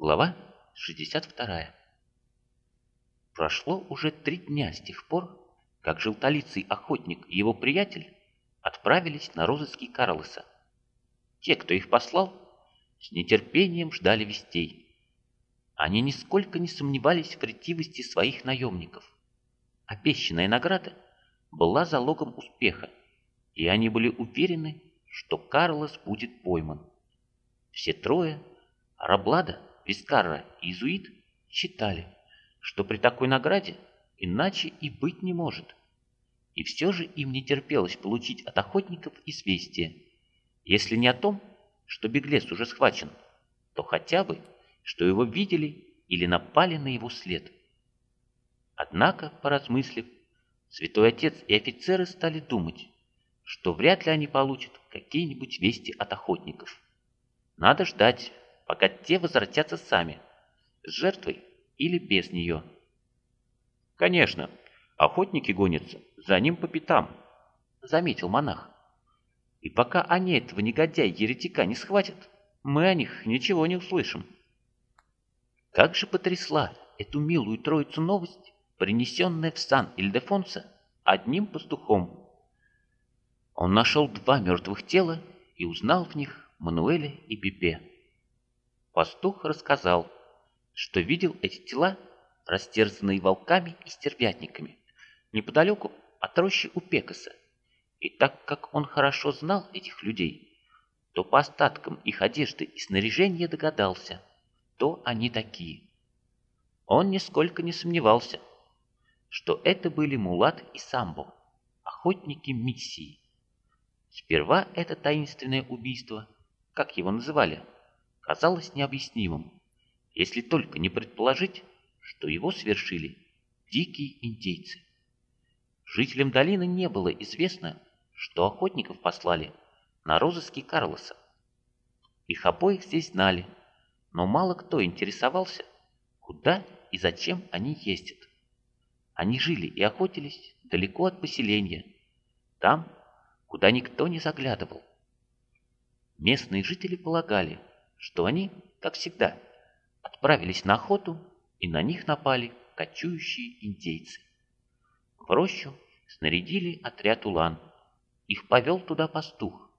Глава 62. Прошло уже три дня с тех пор, как желтолицый охотник и его приятель отправились на розыски Карлоса. Те, кто их послал, с нетерпением ждали вестей. Они нисколько не сомневались в ретивости своих наемников. Обещанная награда была залогом успеха, и они были уверены, что Карлос будет пойман. Все трое, Раблада, Вискарра и Изуит, считали, что при такой награде иначе и быть не может. И все же им не терпелось получить от охотников известие, если не о том, что беглец уже схвачен, то хотя бы, что его видели или напали на его след. Однако, поразмыслив, святой отец и офицеры стали думать, что вряд ли они получат какие-нибудь вести от охотников. Надо ждать, пока те возвратятся сами, с жертвой или без нее. Конечно, охотники гонятся за ним по пятам, заметил монах. И пока они этого негодяя-еретика не схватят, мы о них ничего не услышим. Как же потрясла эту милую троицу новость, принесенная в сан Ильдефонса одним пастухом. Он нашел два мертвых тела и узнал в них Мануэля и Пипе. Пастух рассказал, что видел эти тела, растерзанные волками и стервятниками, неподалеку от рощи у Пекаса. И так как он хорошо знал этих людей, то по остаткам их одежды и снаряжения догадался, кто они такие. Он нисколько не сомневался, что это были Мулат и Самбо, охотники миссии. Сперва это таинственное убийство, как его называли, казалось необъяснимым, если только не предположить, что его совершили дикие индейцы. Жителям долины не было известно, что охотников послали на розыски Карлоса. Их обоих здесь знали, но мало кто интересовался, куда и зачем они ездят. Они жили и охотились далеко от поселения, там, куда никто не заглядывал. Местные жители полагали, что они, как всегда, отправились на охоту, и на них напали кочующие индейцы. В рощу снарядили отряд улан. Их повел туда пастух,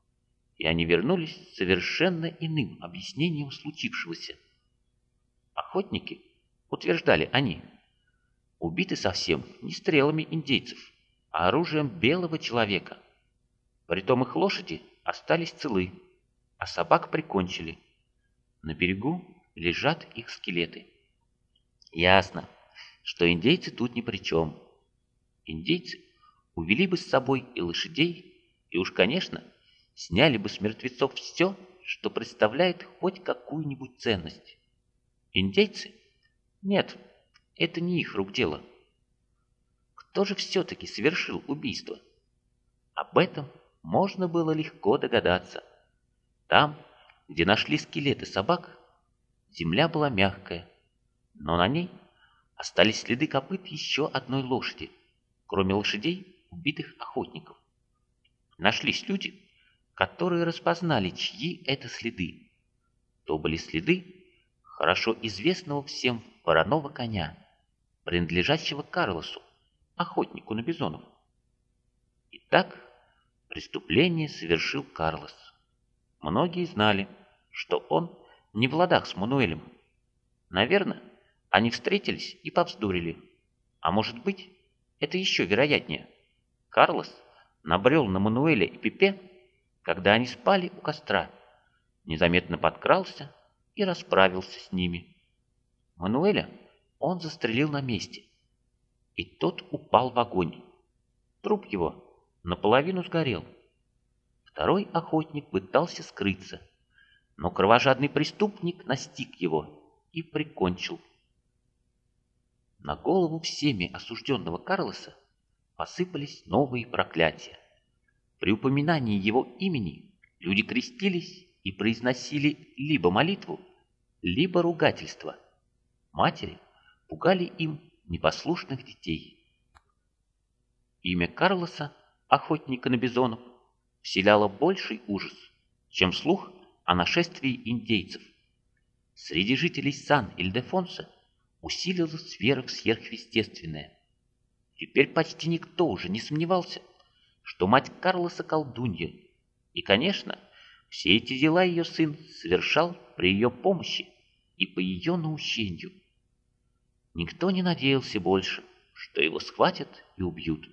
и они вернулись с совершенно иным объяснением случившегося. Охотники, утверждали они, убиты совсем не стрелами индейцев, а оружием белого человека – Притом их лошади остались целы, а собак прикончили. На берегу лежат их скелеты. Ясно, что индейцы тут ни при чем. Индейцы увели бы с собой и лошадей, и уж, конечно, сняли бы с мертвецов все, что представляет хоть какую-нибудь ценность. Индейцы? Нет, это не их рук дело. Кто же все-таки совершил убийство? Об этом можно было легко догадаться. Там, где нашли скелеты собак, земля была мягкая, но на ней остались следы копыт еще одной лошади, кроме лошадей, убитых охотников. Нашлись люди, которые распознали, чьи это следы. То были следы хорошо известного всем вороного коня, принадлежащего Карлосу, охотнику на бизонов. Итак, Преступление совершил Карлос. Многие знали, что он не в ладах с Мануэлем. Наверное, они встретились и повздорили. А может быть, это еще вероятнее. Карлос набрел на Мануэля и Пипе, когда они спали у костра, незаметно подкрался и расправился с ними. Мануэля он застрелил на месте, и тот упал в огонь. Труп его наполовину сгорел. Второй охотник пытался скрыться, но кровожадный преступник настиг его и прикончил. На голову всеми осужденного Карлоса посыпались новые проклятия. При упоминании его имени люди крестились и произносили либо молитву, либо ругательство. Матери пугали им непослушных детей. Имя Карлоса охотника на бизонов, вселяло больший ужас, чем слух о нашествии индейцев. среди жителей Сан-Ильдефонса усилилась вера в сверхъестественное. Теперь почти никто уже не сомневался, что мать Карлоса колдунья, и, конечно, все эти дела ее сын совершал при ее помощи и по ее наущению. Никто не надеялся больше, что его схватят и убьют.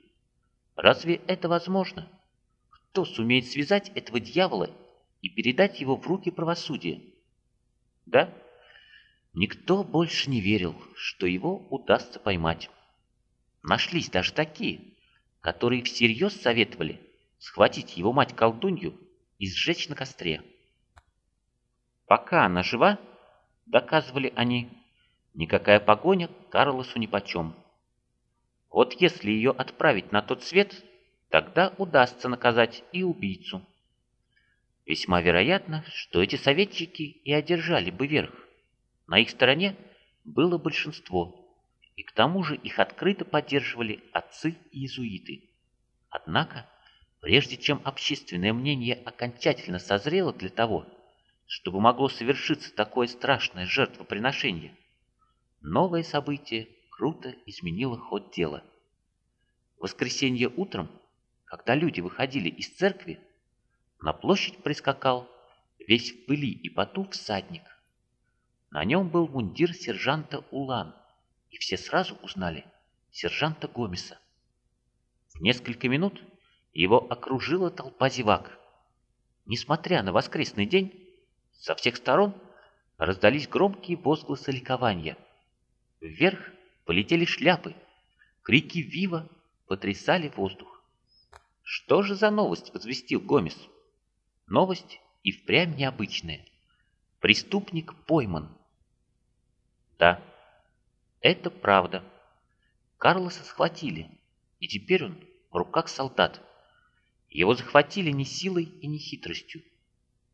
Разве это возможно? Кто сумеет связать этого дьявола и передать его в руки правосудия? Да? Никто больше не верил, что его удастся поймать. Нашлись даже такие, которые всерьез советовали схватить его мать-колдунью и сжечь на костре. Пока она жива, доказывали они, никакая погоня Карлосу нипочем. Вот если ее отправить на тот свет, тогда удастся наказать и убийцу. Весьма вероятно, что эти советчики и одержали бы верх. На их стороне было большинство, и к тому же их открыто поддерживали отцы и иезуиты. Однако, прежде чем общественное мнение окончательно созрело для того, чтобы могло совершиться такое страшное жертвоприношение, новое событие круто изменило ход дела. В воскресенье утром, когда люди выходили из церкви, на площадь прискакал весь в пыли и поту всадник. На нем был мундир сержанта Улан, и все сразу узнали сержанта Гомеса. В несколько минут его окружила толпа зевак. Несмотря на воскресный день, со всех сторон раздались громкие возгласы ликования. Вверх полетели шляпы, крики «Вива!» потрясали воздух. Что же за новость возвестил Гомес? Новость и впрямь необычная. Преступник пойман. Да, это правда. Карлоса схватили, и теперь он в руках солдат. Его захватили не силой и не хитростью.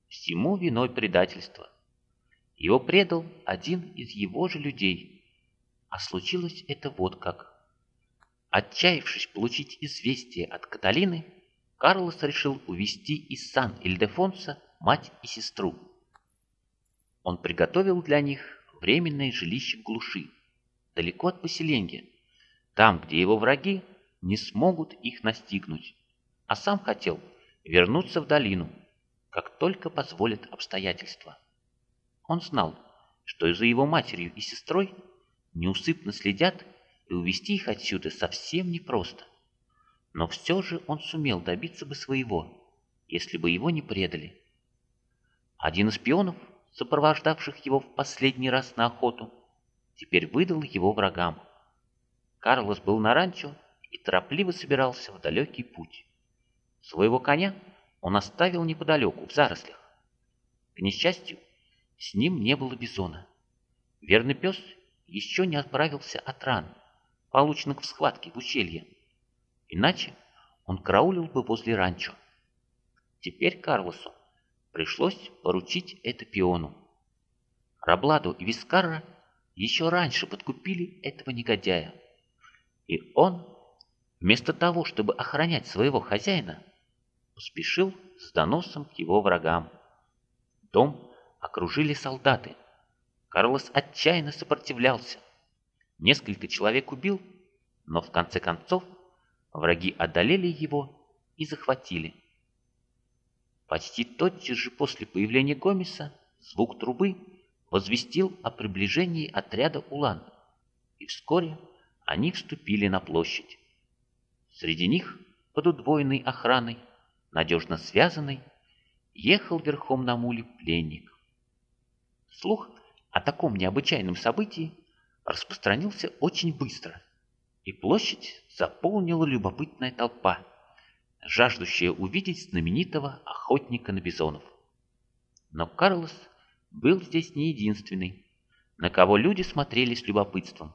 Всему виной предательство. Его предал один из его же людей. А случилось это вот как. Отчаявшись получить известие от Каталины, Карлос решил увезти из Сан-Ильдефонса мать и сестру. Он приготовил для них временное жилище в глуши, далеко от поселения, там, где его враги не смогут их настигнуть, а сам хотел вернуться в долину, как только позволят обстоятельства. Он знал, что и за его матерью и сестрой неусыпно следят, и увести их отсюда совсем непросто. Но все же он сумел добиться бы своего, если бы его не предали. Один из пионов, сопровождавших его в последний раз на охоту, теперь выдал его врагам. Карлос был на ранчо и торопливо собирался в далекий путь. Своего коня он оставил неподалеку, в зарослях. К несчастью, с ним не было бизона. Верный пес еще не отправился от ран, полученных в схватке в ущелье. Иначе он караулил бы возле ранчо. Теперь Карлосу пришлось поручить это пиону. Рабладу и Вискарра еще раньше подкупили этого негодяя. И он, вместо того, чтобы охранять своего хозяина, поспешил с доносом к его врагам. Дом окружили солдаты. Карлос отчаянно сопротивлялся. Несколько человек убил, но в конце концов враги одолели его и захватили. Почти тотчас же после появления Гомеса звук трубы возвестил о приближении отряда Улан, и вскоре они вступили на площадь. Среди них, под удвоенной охраной, надежно связанный, ехал верхом на муле пленник. Слух о таком необычайном событии распространился очень быстро, и площадь заполнила любопытная толпа, жаждущая увидеть знаменитого охотника на бизонов. Но Карлос был здесь не единственный, на кого люди смотрели с любопытством.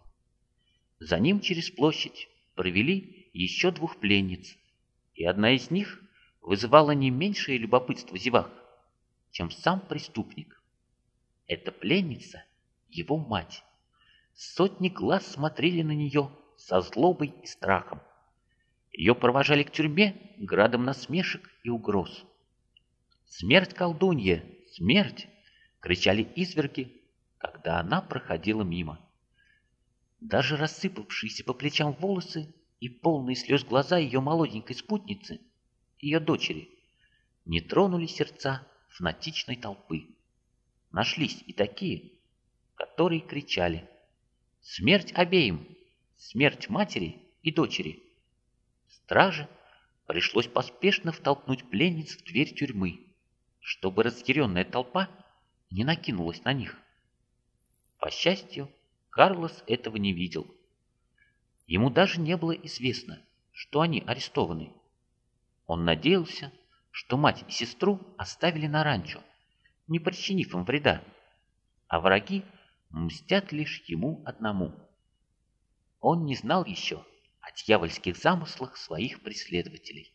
За ним через площадь провели еще двух пленниц, и одна из них вызывало не меньшее любопытство зевах, чем сам преступник. Эта пленница — его мать. Сотни глаз смотрели на нее со злобой и страхом. Ее провожали к тюрьме градом насмешек и угроз. «Смерть колдунье! Смерть!» — кричали изверги, когда она проходила мимо. Даже рассыпавшиеся по плечам волосы и полные слез глаза ее молоденькой спутницы, ее дочери, не тронули сердца фанатичной толпы. Нашлись и такие, которые кричали «Смерть обеим! Смерть матери и дочери!» Страже пришлось поспешно втолкнуть пленниц в дверь тюрьмы, чтобы разъяренная толпа не накинулась на них. По счастью, Карлос этого не видел. Ему даже не было известно, что они арестованы. Он надеялся, что мать и сестру оставили на ранчо, не причинив им вреда, а враги мстят лишь ему одному. Он не знал еще о дьявольских замыслах своих преследователей.